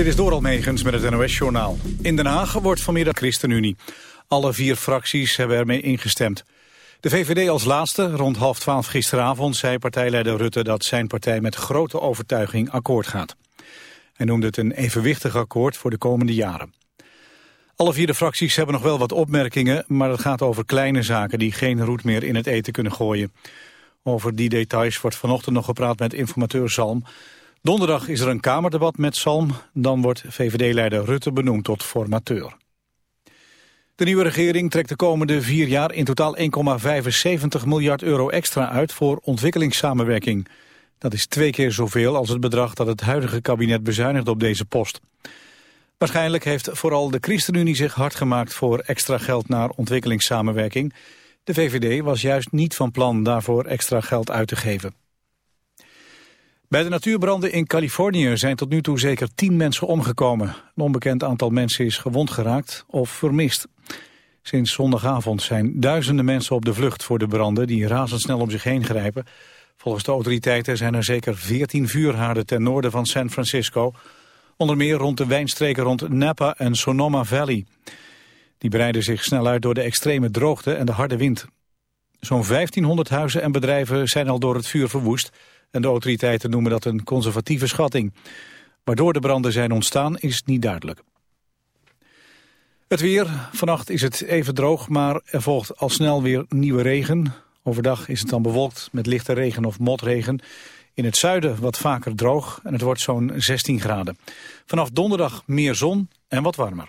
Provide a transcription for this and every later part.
Dit is Doral Megens met het NOS-journaal. In Den Haag wordt vanmiddag ChristenUnie. Alle vier fracties hebben ermee ingestemd. De VVD als laatste, rond half twaalf gisteravond, zei partijleider Rutte dat zijn partij met grote overtuiging akkoord gaat. Hij noemde het een evenwichtig akkoord voor de komende jaren. Alle vier de fracties hebben nog wel wat opmerkingen, maar het gaat over kleine zaken die geen roet meer in het eten kunnen gooien. Over die details wordt vanochtend nog gepraat met informateur Zalm. Donderdag is er een Kamerdebat met Salm. Dan wordt VVD-leider Rutte benoemd tot formateur. De nieuwe regering trekt de komende vier jaar in totaal 1,75 miljard euro extra uit voor ontwikkelingssamenwerking. Dat is twee keer zoveel als het bedrag dat het huidige kabinet bezuinigt op deze post. Waarschijnlijk heeft vooral de ChristenUnie zich hard gemaakt voor extra geld naar ontwikkelingssamenwerking. De VVD was juist niet van plan daarvoor extra geld uit te geven. Bij de natuurbranden in Californië zijn tot nu toe zeker tien mensen omgekomen. Een onbekend aantal mensen is gewond geraakt of vermist. Sinds zondagavond zijn duizenden mensen op de vlucht voor de branden... die razendsnel om zich heen grijpen. Volgens de autoriteiten zijn er zeker veertien vuurhaarden ten noorden van San Francisco... onder meer rond de wijnstreken rond Napa en Sonoma Valley. Die breiden zich snel uit door de extreme droogte en de harde wind. Zo'n 1500 huizen en bedrijven zijn al door het vuur verwoest... En de autoriteiten noemen dat een conservatieve schatting. Waardoor de branden zijn ontstaan is niet duidelijk. Het weer. Vannacht is het even droog, maar er volgt al snel weer nieuwe regen. Overdag is het dan bewolkt met lichte regen of motregen. In het zuiden wat vaker droog en het wordt zo'n 16 graden. Vanaf donderdag meer zon en wat warmer.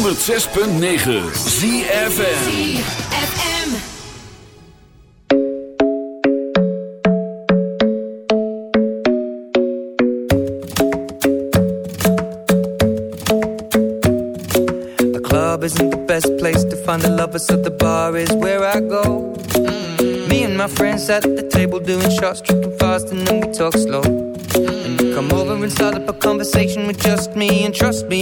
106.9 ZFN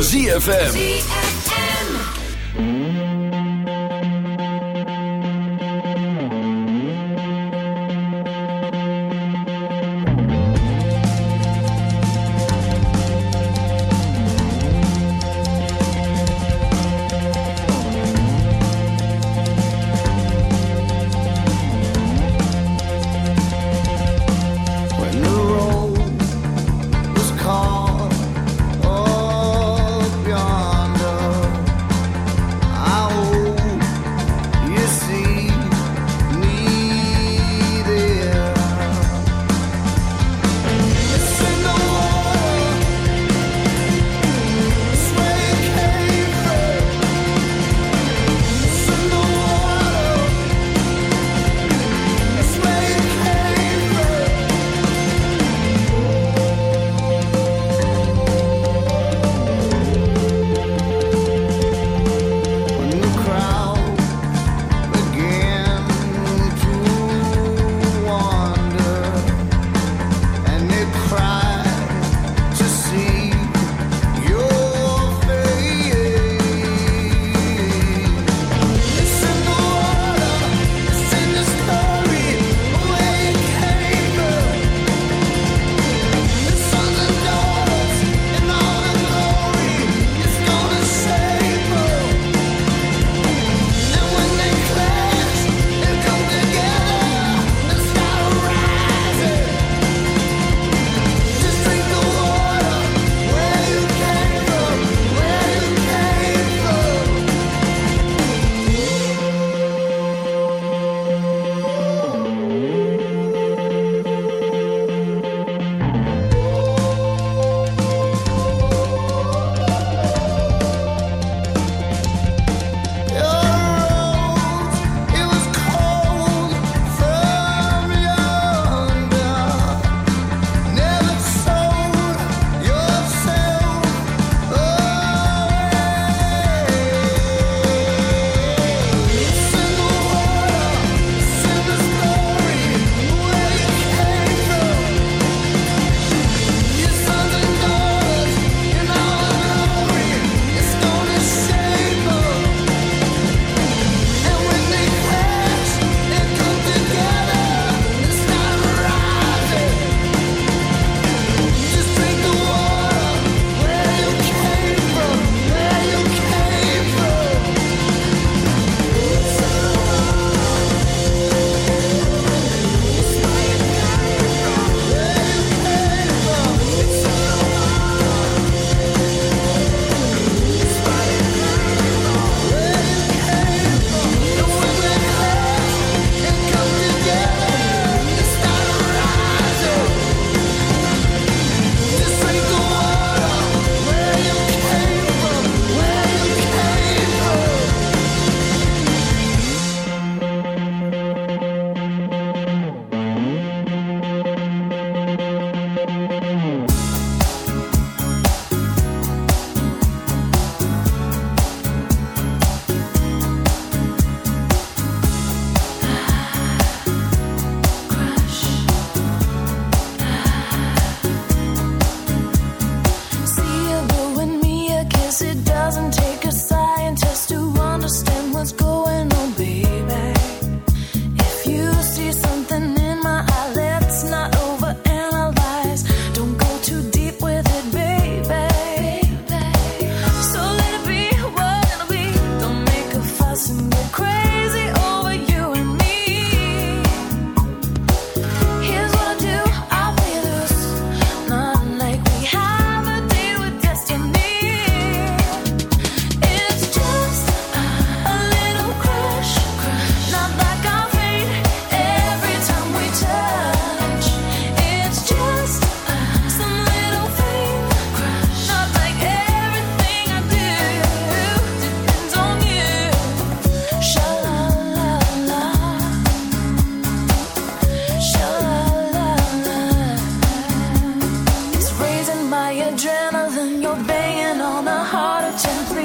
ZFM. on the heart of gentlemen.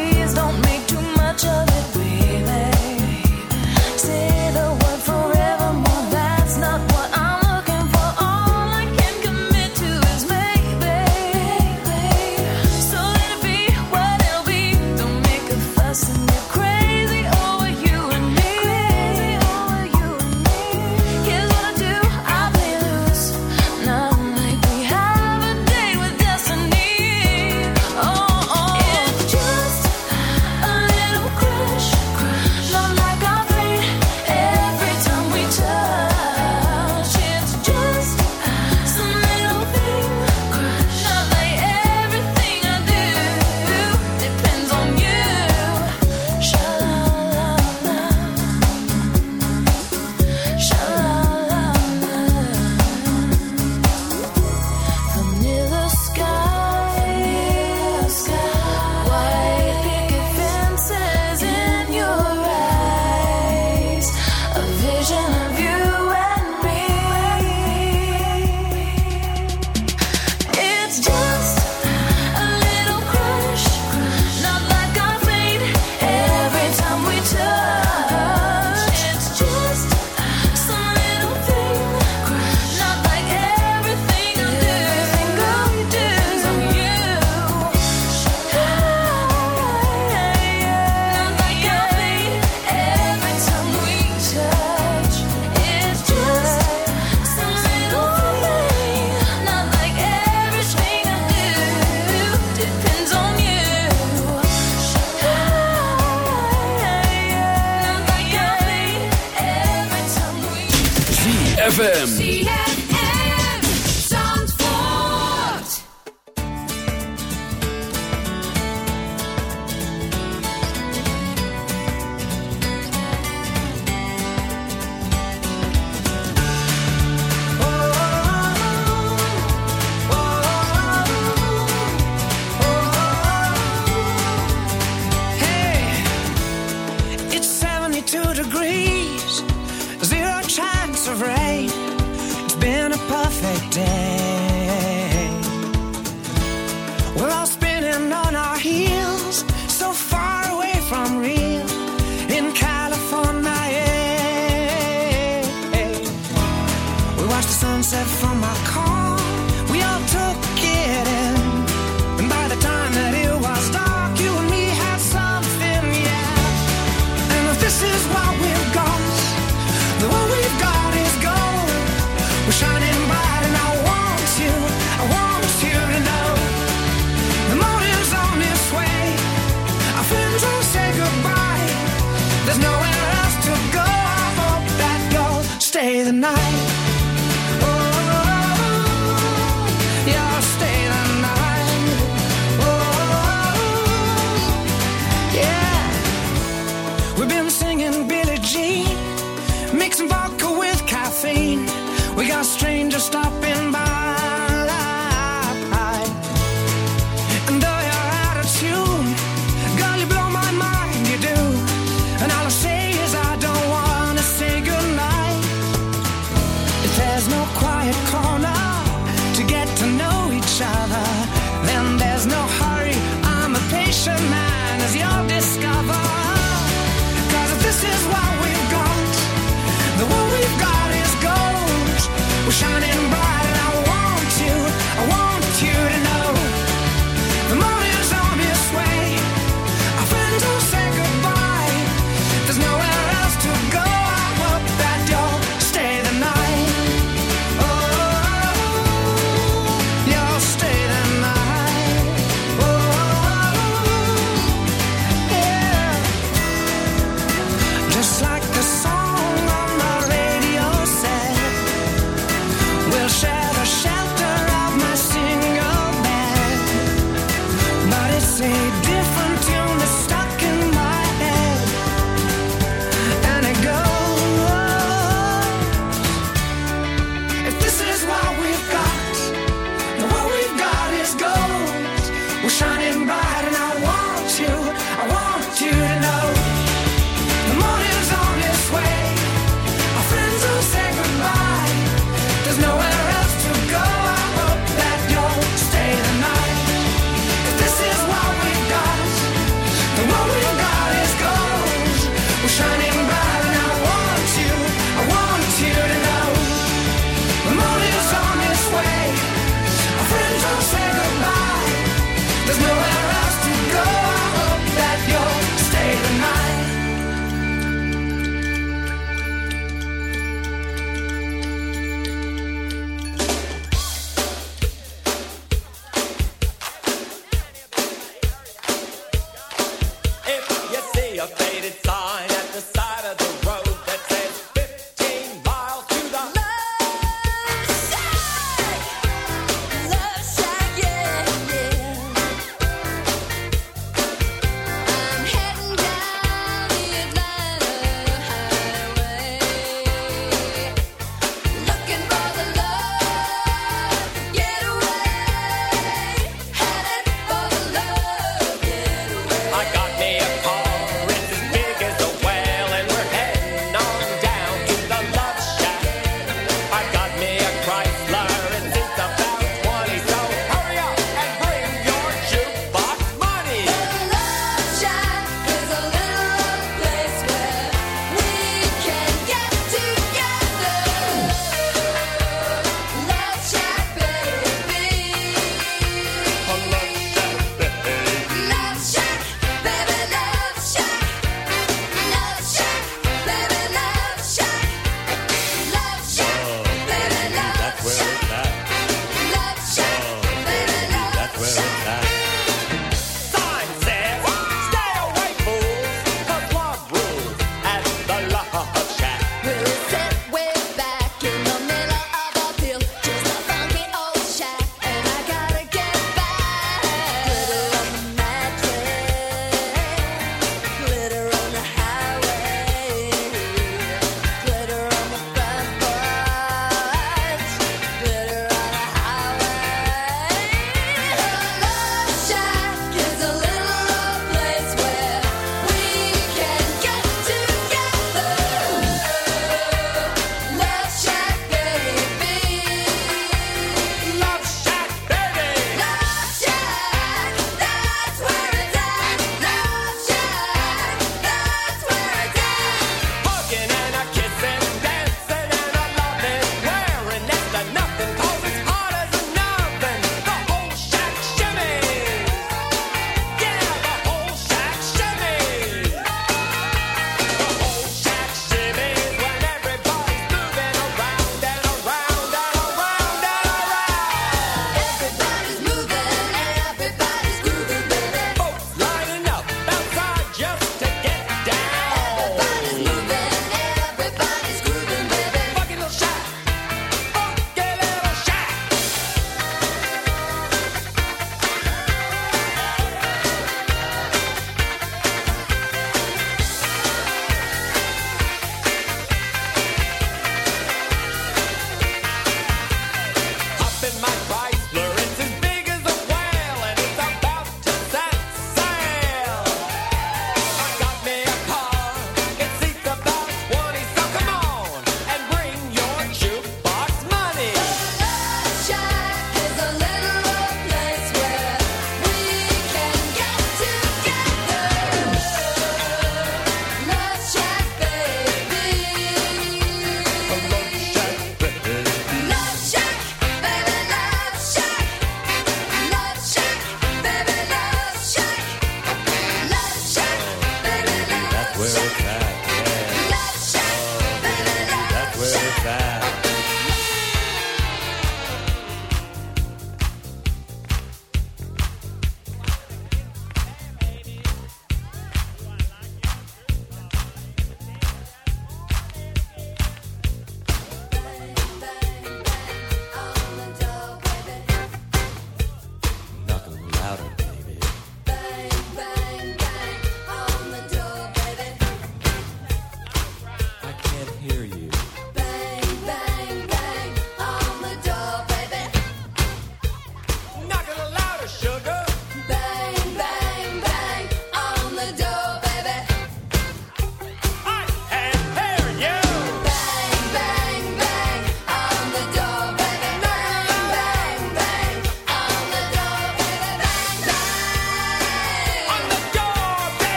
ZFM.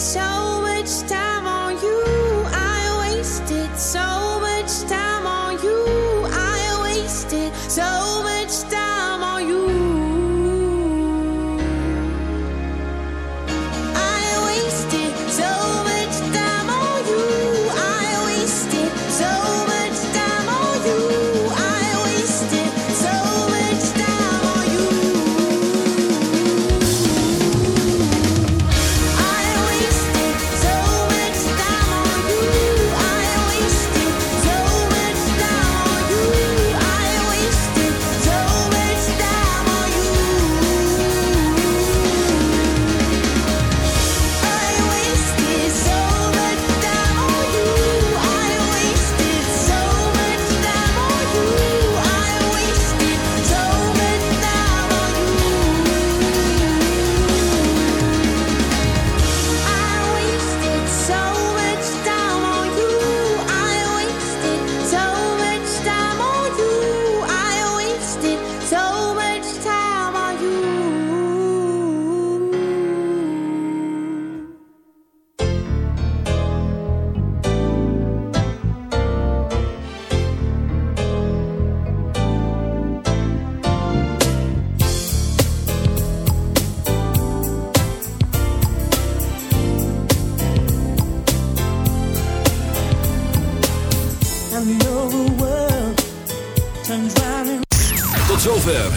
So